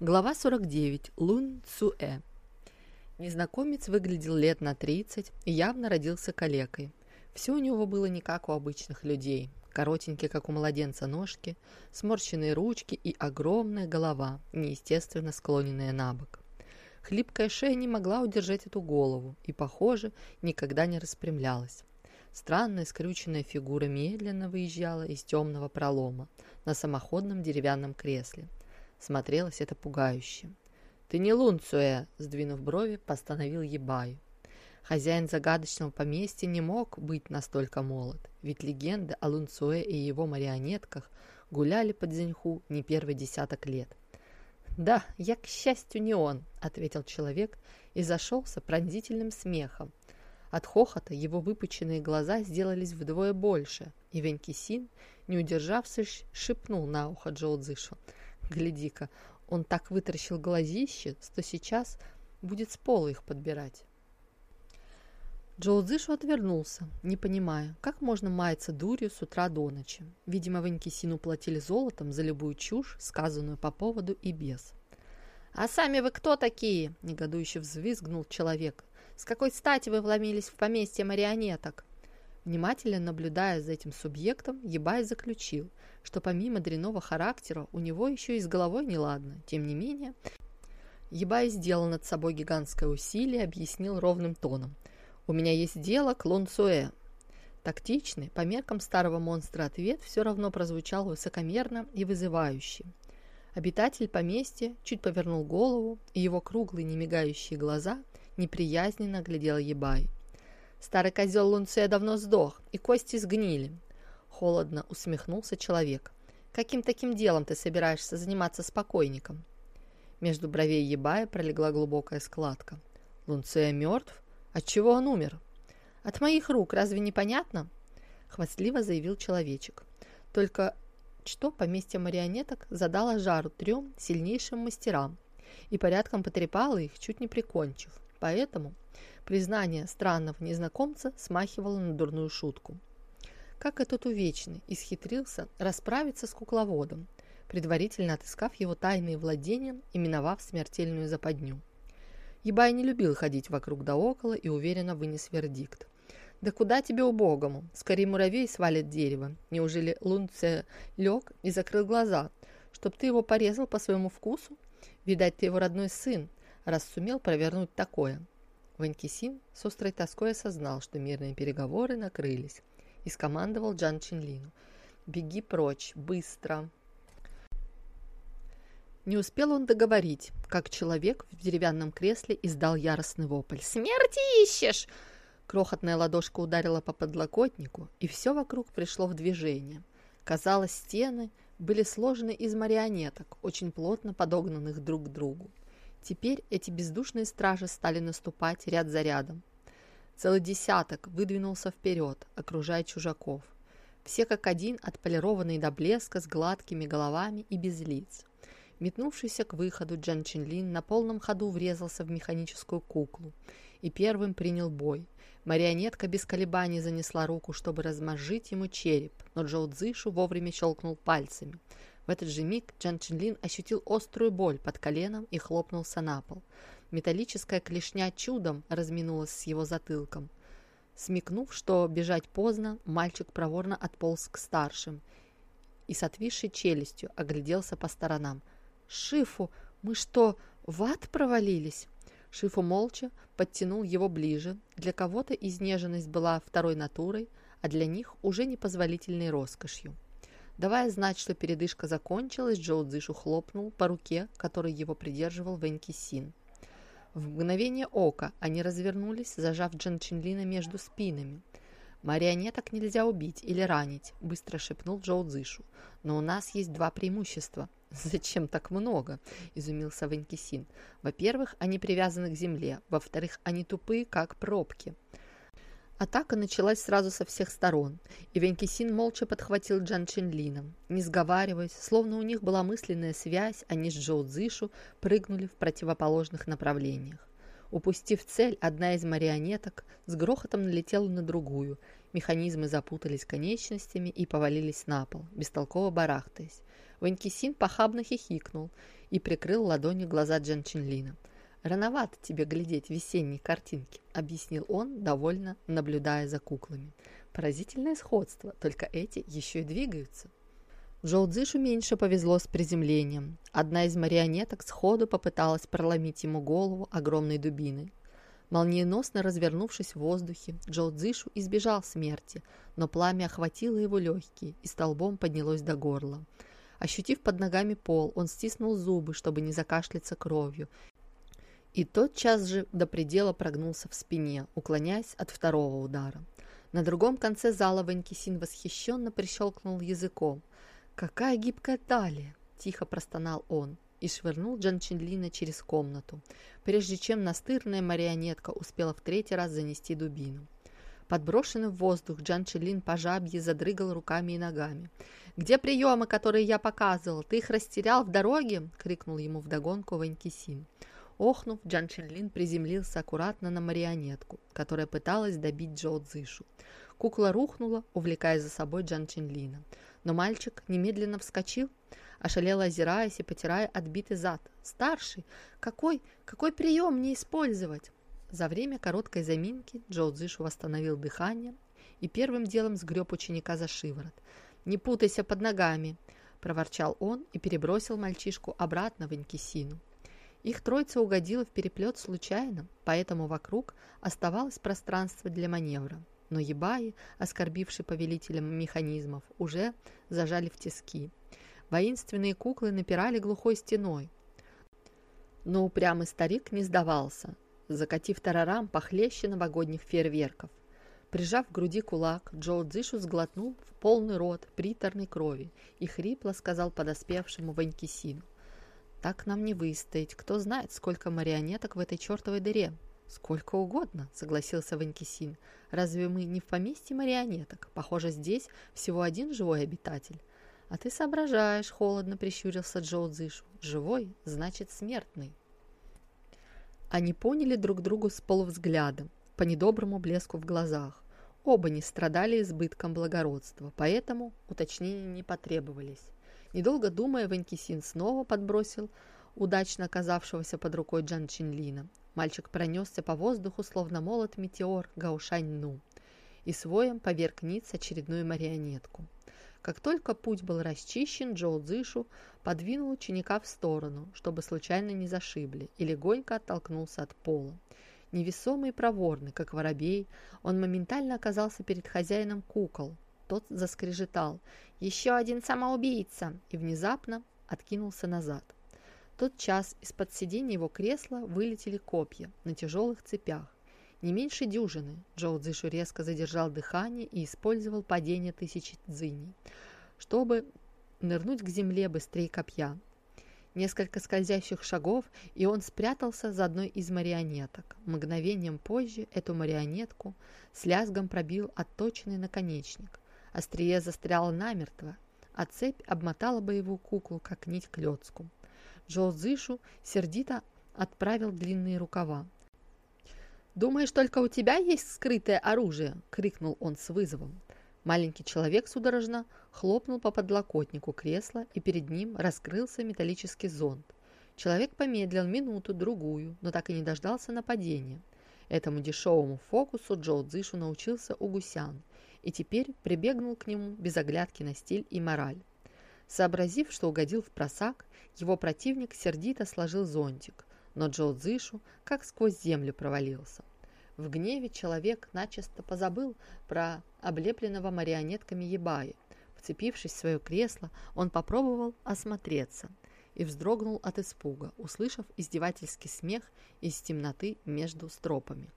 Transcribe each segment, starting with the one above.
Глава 49. Лун Цуэ. Незнакомец выглядел лет на 30 и явно родился калекой. Все у него было не как у обычных людей. Коротенькие, как у младенца, ножки, сморщенные ручки и огромная голова, неестественно склоненная на бок. Хлипкая шея не могла удержать эту голову и, похоже, никогда не распрямлялась. Странная скрюченная фигура медленно выезжала из темного пролома на самоходном деревянном кресле – Смотрелось это пугающе. «Ты не Лунцуэ!» – сдвинув брови, постановил Ебай. Хозяин загадочного поместья не мог быть настолько молод, ведь легенды о Лунцуэ и его марионетках гуляли под Зиньху не первый десяток лет. «Да, я, к счастью, не он», — ответил человек и зашелся пронзительным смехом. От хохота его выпученные глаза сделались вдвое больше, и Венкисин, не удержавшись, шепнул на ухо Джоу Цзышу — Гляди-ка, он так вытаращил глазище, что сейчас будет с пола их подбирать. Джоу Цзышу отвернулся, не понимая, как можно маяться дурью с утра до ночи. Видимо, Ванькисину платили золотом за любую чушь, сказанную по поводу и без. «А сами вы кто такие?» – негодующе взвизгнул человек. «С какой стати вы вломились в поместье марионеток?» Внимательно наблюдая за этим субъектом, Ебай заключил – что помимо дрянного характера у него еще и с головой неладно. Тем не менее, Ебай сделал над собой гигантское усилие и объяснил ровным тоном. «У меня есть дело к Лонсуэ». Тактичный, по меркам старого монстра ответ все равно прозвучал высокомерно и вызывающе. Обитатель поместья чуть повернул голову, и его круглые немигающие глаза неприязненно глядел Ебай. Старый козел Лунцея давно сдох, и кости сгнили. Холодно усмехнулся человек. «Каким таким делом ты собираешься заниматься с покойником?» Между бровей Ебая пролегла глубокая складка. «Лунцея мертв? Отчего он умер?» «От моих рук, разве не понятно?» Хвастливо заявил человечек. Только что поместье марионеток задало жару трем сильнейшим мастерам и порядком потрепало их, чуть не прикончив. Поэтому признание странного незнакомца смахивало на дурную шутку как этот увечный исхитрился расправиться с кукловодом, предварительно отыскав его тайные владения и миновав смертельную западню. Ебай не любил ходить вокруг да около и уверенно вынес вердикт. «Да куда тебе убогому? Скорее муравей свалит дерево. Неужели Лунце лег и закрыл глаза, чтоб ты его порезал по своему вкусу? Видать, ты его родной сын, раз сумел провернуть такое». Ванькисин с острой тоской осознал, что мирные переговоры накрылись и скомандовал Джан Чинлину. «Беги прочь, быстро!» Не успел он договорить, как человек в деревянном кресле издал яростный вопль. «Смерти ищешь!» Крохотная ладошка ударила по подлокотнику, и все вокруг пришло в движение. Казалось, стены были сложены из марионеток, очень плотно подогнанных друг к другу. Теперь эти бездушные стражи стали наступать ряд за рядом, Целый десяток выдвинулся вперед, окружая чужаков. Все как один отполированные до блеска с гладкими головами и без лиц. Метнувшийся к выходу Джан Чинлин на полном ходу врезался в механическую куклу и первым принял бой. Марионетка без колебаний занесла руку, чтобы размозжить ему череп, но Джоу Цзышу вовремя щелкнул пальцами. В этот же миг Джан Чинлин ощутил острую боль под коленом и хлопнулся на пол. Металлическая клешня чудом разминулась с его затылком. Смекнув, что бежать поздно, мальчик проворно отполз к старшим и с отвисшей челюстью огляделся по сторонам. «Шифу, мы что, в ад провалились?» Шифу молча подтянул его ближе. Для кого-то изнеженность была второй натурой, а для них уже непозволительной роскошью. Давая знать, что передышка закончилась, Джоу Цзышу хлопнул по руке, которой его придерживал Вэньки Син. В мгновение ока они развернулись, зажав Джан Чинлина между спинами. «Марионеток нельзя убить или ранить», – быстро шепнул Джоу Цзышу. «Но у нас есть два преимущества». «Зачем так много?» – изумился Ванькисин. «Во-первых, они привязаны к земле. Во-вторых, они тупые, как пробки». Атака началась сразу со всех сторон, и Венкисин молча подхватил Джан Чинлина. Не сговариваясь, словно у них была мысленная связь, они с Джоу Цзишу прыгнули в противоположных направлениях. Упустив цель, одна из марионеток с грохотом налетела на другую. Механизмы запутались конечностями и повалились на пол, бестолково барахтаясь. Ванькисин похабно хихикнул и прикрыл ладонью глаза Джан Чинлина. «Рановато тебе глядеть весенние картинки», — объяснил он, довольно наблюдая за куклами. «Поразительное сходство, только эти еще и двигаются». Джоу Цзышу меньше повезло с приземлением. Одна из марионеток сходу попыталась проломить ему голову огромной дубиной. Молниеносно развернувшись в воздухе, Джоу Цзышу избежал смерти, но пламя охватило его легкие и столбом поднялось до горла. Ощутив под ногами пол, он стиснул зубы, чтобы не закашляться кровью, и тотчас же до предела прогнулся в спине, уклоняясь от второго удара. На другом конце зала Ванькисин восхищенно прищелкнул языком – «Какая гибкая талия!» – тихо простонал он и швырнул Джан Чинлина через комнату, прежде чем настырная марионетка успела в третий раз занести дубину. Подброшенный в воздух, Джан Чинлин по жабье задрыгал руками и ногами. «Где приемы, которые я показывал? Ты их растерял в дороге?» – крикнул ему вдогонку Ванькисин. Охнув, Джан Чинлин приземлился аккуратно на марионетку, которая пыталась добить Джоу Цзышу. Кукла рухнула, увлекая за собой Джан Чинлина. Но мальчик немедленно вскочил, ошалело озираясь и потирая отбитый зад. «Старший! Какой, какой прием не использовать?» За время короткой заминки Джоу Цзишу восстановил дыхание и первым делом сгреб ученика за шиворот. «Не путайся под ногами!» – проворчал он и перебросил мальчишку обратно в Инкисину. Их троица угодила в переплет случайно, поэтому вокруг оставалось пространство для маневра но ебаи, оскорбивший повелителем механизмов, уже зажали в тиски. Воинственные куклы напирали глухой стеной. Но упрямый старик не сдавался, закатив тарарам похлеще новогодних фейерверков. Прижав к груди кулак, Джоу Дзишу сглотнул в полный рот приторной крови и хрипло сказал подоспевшему Ванькисину. «Так нам не выстоять. Кто знает, сколько марионеток в этой чертовой дыре. «Сколько угодно», — согласился Ванькисин. «Разве мы не в поместье марионеток? Похоже, здесь всего один живой обитатель». «А ты соображаешь», — холодно прищурился Джоу Цзышу. «Живой значит смертный». Они поняли друг другу с полувзглядом, по недоброму блеску в глазах. Оба не страдали избытком благородства, поэтому уточнения не потребовались. Недолго думая, Ванькисин снова подбросил удачно оказавшегося под рукой Джан Чинлина. Мальчик пронесся по воздуху, словно молот метеор Гаушань-Ну, и своем поверг ниц очередную марионетку. Как только путь был расчищен, Джоу Цзышу подвинул ученика в сторону, чтобы случайно не зашибли, и легонько оттолкнулся от пола. Невесомый и проворный, как воробей, он моментально оказался перед хозяином кукол. Тот заскрежетал «Еще один самоубийца!» и внезапно откинулся назад тот час из-под сиденья его кресла вылетели копья на тяжелых цепях. Не меньше дюжины Джоу Цзишу резко задержал дыхание и использовал падение тысячи дзыней, чтобы нырнуть к земле быстрее копья. Несколько скользящих шагов, и он спрятался за одной из марионеток. Мгновением позже эту марионетку с лязгом пробил отточенный наконечник. Острие застряло намертво, а цепь обмотала боевую куклу, как нить к лёцку. Зышу сердито отправил длинные рукава. «Думаешь, только у тебя есть скрытое оружие?» – крикнул он с вызовом. Маленький человек судорожно хлопнул по подлокотнику кресла, и перед ним раскрылся металлический зонт. Человек помедлил минуту-другую, но так и не дождался нападения. Этому дешевому фокусу Джоу Цзышу научился у гусян, и теперь прибегнул к нему без оглядки на стиль и мораль. Сообразив, что угодил в просак, его противник сердито сложил зонтик, но Джоу Цзышу как сквозь землю провалился. В гневе человек начисто позабыл про облепленного марионетками Ебаи. Вцепившись в свое кресло, он попробовал осмотреться и вздрогнул от испуга, услышав издевательский смех из темноты между стропами.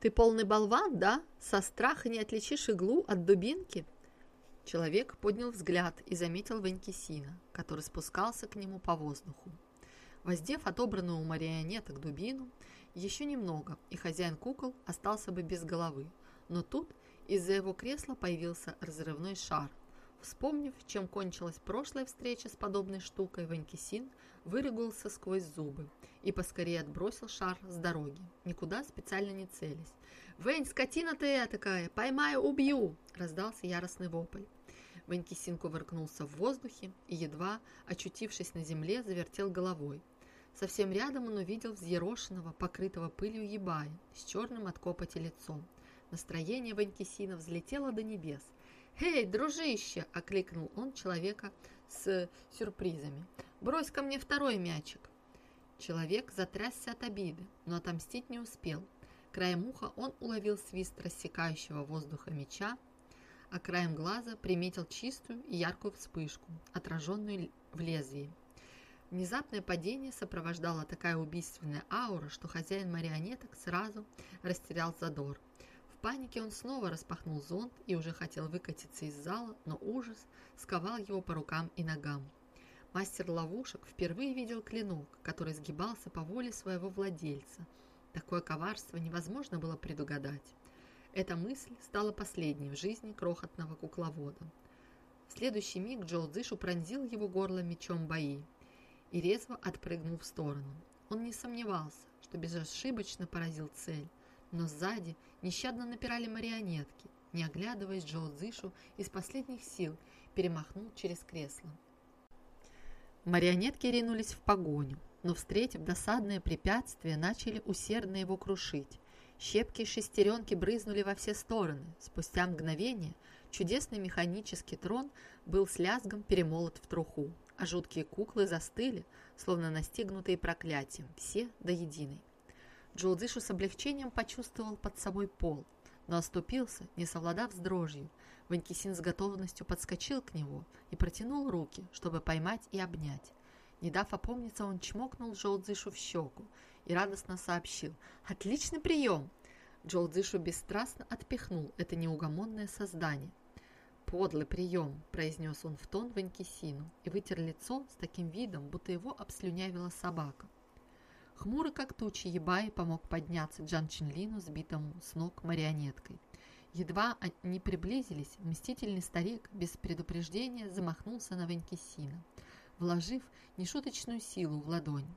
«Ты полный болван, да? Со страха не отличишь иглу от дубинки?» Человек поднял взгляд и заметил Ванькисина, который спускался к нему по воздуху. Воздев отобранную у марионеток дубину, еще немного, и хозяин кукол остался бы без головы. Но тут из-за его кресла появился разрывной шар. Вспомнив, чем кончилась прошлая встреча с подобной штукой, Ванькисин вырыгался сквозь зубы и поскорее отбросил шар с дороги, никуда специально не целясь. «Вэнь, скотина ты такая! Поймаю, убью!» – раздался яростный вопль. Ванькисин кувыркнулся в воздухе и, едва очутившись на земле, завертел головой. Совсем рядом он увидел взъерошенного, покрытого пылью ебая с черным от копоти лицом. Настроение Ванькисина взлетело до небес. «Эй, дружище!» – окликнул он человека с сюрпризами. «Брось ко мне второй мячик!» Человек затрясся от обиды, но отомстить не успел. Краем уха он уловил свист рассекающего воздуха меча, а краем глаза приметил чистую и яркую вспышку, отраженную в лезвии. Внезапное падение сопровождала такая убийственная аура, что хозяин марионеток сразу растерял задор. В панике он снова распахнул зонт и уже хотел выкатиться из зала, но ужас сковал его по рукам и ногам. Мастер ловушек впервые видел клинок, который сгибался по воле своего владельца. Такое коварство невозможно было предугадать. Эта мысль стала последней в жизни крохотного кукловода. В следующий миг Джоу Дзышу пронзил его горло мечом бои и резво отпрыгнул в сторону. Он не сомневался, что безошибочно поразил цель, но сзади нещадно напирали марионетки. Не оглядываясь, Джоу Дзышу из последних сил перемахнул через кресло. Марионетки ринулись в погоню, но, встретив досадное препятствие, начали усердно его крушить. Щепки и шестеренки брызнули во все стороны. Спустя мгновение чудесный механический трон был с лязгом перемолот в труху, а жуткие куклы застыли, словно настигнутые проклятием, все до единой. Джоудзишу с облегчением почувствовал под собой пол, но оступился, не совладав с дрожью. Ванькисин с готовностью подскочил к нему и протянул руки, чтобы поймать и обнять. Не дав опомниться, он чмокнул Джоудзишу в щеку и радостно сообщил «Отличный прием!» Джоу Дзишу бесстрастно отпихнул это неугомонное создание. «Подлый прием!» – произнес он в тон Ванькисину и вытер лицо с таким видом, будто его обслюнявила собака. Хмурый как тучи Ебай помог подняться Джан Чинлину, сбитому с ног марионеткой. Едва они приблизились, мстительный старик без предупреждения замахнулся на Ванькисина, вложив нешуточную силу в ладонь.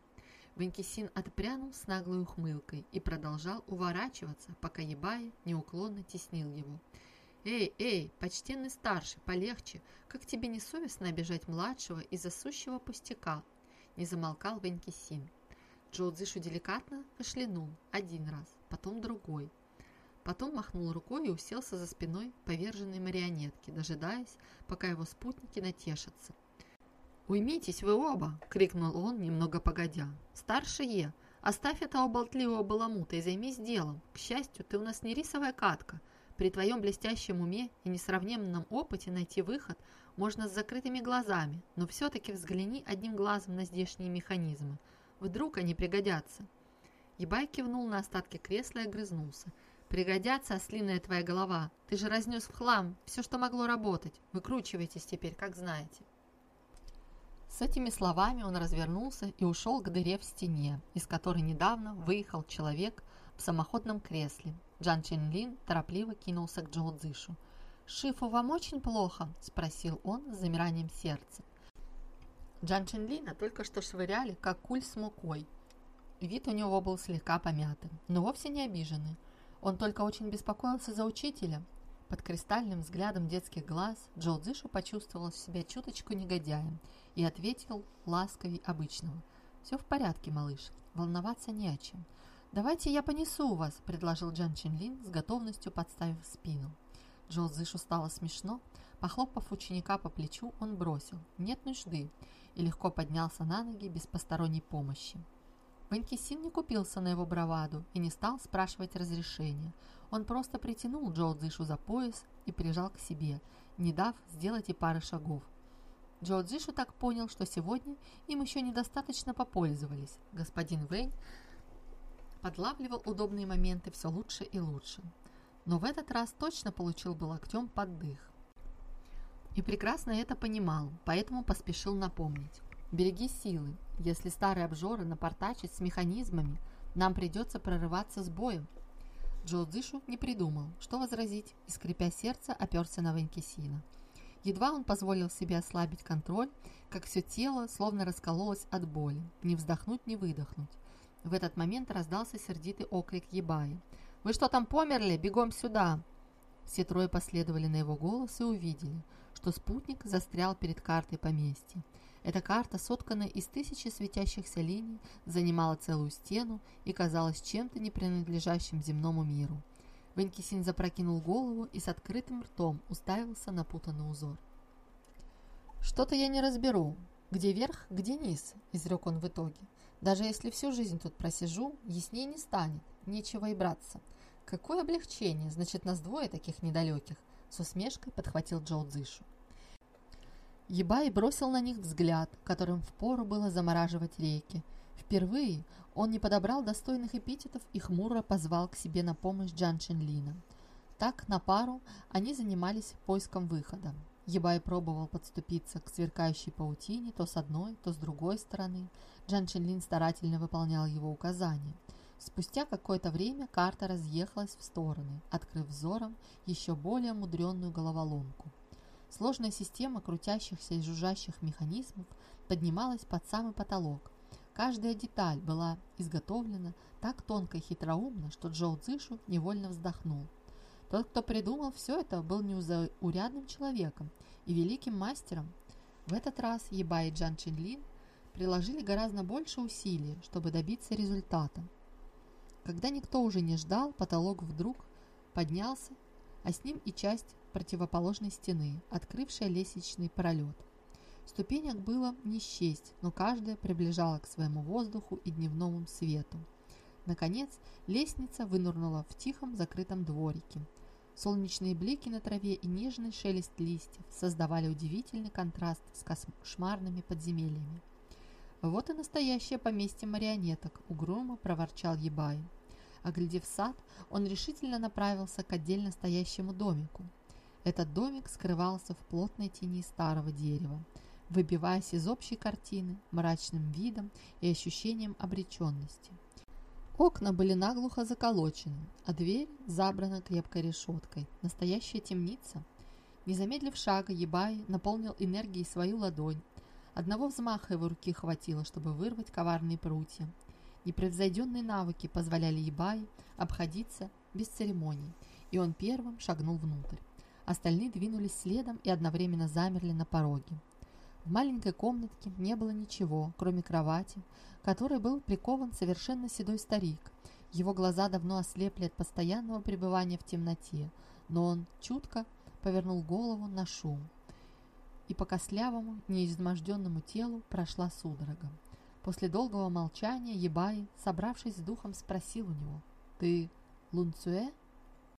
Ванькисин отпрянул с наглой ухмылкой и продолжал уворачиваться, пока Ебай неуклонно теснил его. «Эй, эй, почтенный старший, полегче! Как тебе не совестно обижать младшего из-за сущего пустяка?» Не замолкал Ванькисин. Джоу Цзишу деликатно кашлянул один раз, потом другой. Потом махнул рукой и уселся за спиной поверженной марионетки, дожидаясь, пока его спутники натешатся. «Уймитесь вы оба!» – крикнул он, немного погодя. «Старший Е, оставь этого болтливого баламута и займись делом. К счастью, ты у нас не рисовая катка. При твоем блестящем уме и несравненном опыте найти выход можно с закрытыми глазами, но все-таки взгляни одним глазом на здешние механизмы. Вдруг они пригодятся». Ебай кивнул на остатки кресла и огрызнулся. «Пригодятся, ослиная твоя голова. Ты же разнес в хлам все, что могло работать. Выкручивайтесь теперь, как знаете». С этими словами он развернулся и ушел к дыре в стене, из которой недавно выехал человек в самоходном кресле. Джан Лин торопливо кинулся к Джоу Цзышу. «Шифу вам очень плохо?» – спросил он с замиранием сердца. Джан Лина только что швыряли, как куль с мукой. Вид у него был слегка помятым, но вовсе не обиженный. Он только очень беспокоился за учителя, под кристальным взглядом детских глаз Джо Дзишу почувствовал себя чуточку негодяем и ответил ласковей обычного. «Все в порядке, малыш, волноваться не о чем». «Давайте я понесу вас», – предложил Джан Чинлин с готовностью подставив спину. Джо Дзишу стало смешно. Похлопав ученика по плечу, он бросил «нет нужды» и легко поднялся на ноги без посторонней помощи. Ванькисин не купился на его браваду и не стал спрашивать разрешения. Он просто притянул Джоу Цзишу за пояс и прижал к себе, не дав сделать и пары шагов. Джоу Цзишу так понял, что сегодня им еще недостаточно попользовались. Господин Вэнь подлавливал удобные моменты все лучше и лучше. Но в этот раз точно получил бы локтем под дых. И прекрасно это понимал, поэтому поспешил напомнить. Береги силы. Если старый обжоры напортачит с механизмами, нам придется прорываться с боем. Джо Дзишу не придумал, что возразить, и, скрипя сердце, оперся на Ванькисина. Едва он позволил себе ослабить контроль, как все тело словно раскололось от боли, не вздохнуть, не выдохнуть. В этот момент раздался сердитый окрик Ебаи. «Вы что там померли? Бегом сюда!» Все трое последовали на его голос и увидели, что спутник застрял перед картой поместья. Эта карта, сотканная из тысячи светящихся линий, занимала целую стену и казалась чем-то не принадлежащим земному миру. Венкисин запрокинул голову и с открытым ртом уставился на путанный узор. «Что-то я не разберу. Где верх, где низ?» – изрек он в итоге. «Даже если всю жизнь тут просижу, яснее не станет. Нечего и браться. Какое облегчение, значит, нас двое таких недалеких!» С усмешкой подхватил Джоу Цзышу. Ебай бросил на них взгляд, которым впору было замораживать реки. Впервые он не подобрал достойных эпитетов и хмуро позвал к себе на помощь Джан Чинлина. Так, на пару, они занимались поиском выхода. Ебай пробовал подступиться к сверкающей паутине то с одной, то с другой стороны. Джан Чинлин старательно выполнял его указания. Спустя какое-то время карта разъехалась в стороны, открыв взором еще более мудренную головоломку. Сложная система крутящихся и жужжащих механизмов поднималась под самый потолок. Каждая деталь была изготовлена так тонко и хитроумно, что Джоу Цзышу невольно вздохнул. Тот, кто придумал все это, был неузаурядным человеком и великим мастером. В этот раз Еба и Джан Чинлин приложили гораздо больше усилий, чтобы добиться результата. Когда никто уже не ждал, потолок вдруг поднялся, а с ним и часть противоположной стены, открывшая лестничный пролет. Ступенек было не счесть, но каждая приближала к своему воздуху и дневному свету. Наконец, лестница вынырнула в тихом закрытом дворике – Солнечные блики на траве и нежный шелест листьев создавали удивительный контраст с кошмарными подземельями. «Вот и настоящее поместье марионеток», — угрюмо проворчал Ебай. Оглядев сад, он решительно направился к отдельно стоящему домику. Этот домик скрывался в плотной тени старого дерева, выбиваясь из общей картины мрачным видом и ощущением обреченности. Окна были наглухо заколочены, а дверь забрана крепкой решеткой. Настоящая темница. Не замедлив шага, Ебай наполнил энергией свою ладонь. Одного взмаха его руки хватило, чтобы вырвать коварные прутья. Непревзойденные навыки позволяли Ебай обходиться без церемоний, и он первым шагнул внутрь. Остальные двинулись следом и одновременно замерли на пороге. В маленькой комнатке не было ничего, кроме кровати, которой был прикован совершенно седой старик. Его глаза давно ослепли от постоянного пребывания в темноте, но он чутко повернул голову на шум, и по кослявому, неизможденному телу прошла судорога. После долгого молчания Ебай, собравшись с духом, спросил у него, «Ты Лунцуэ?»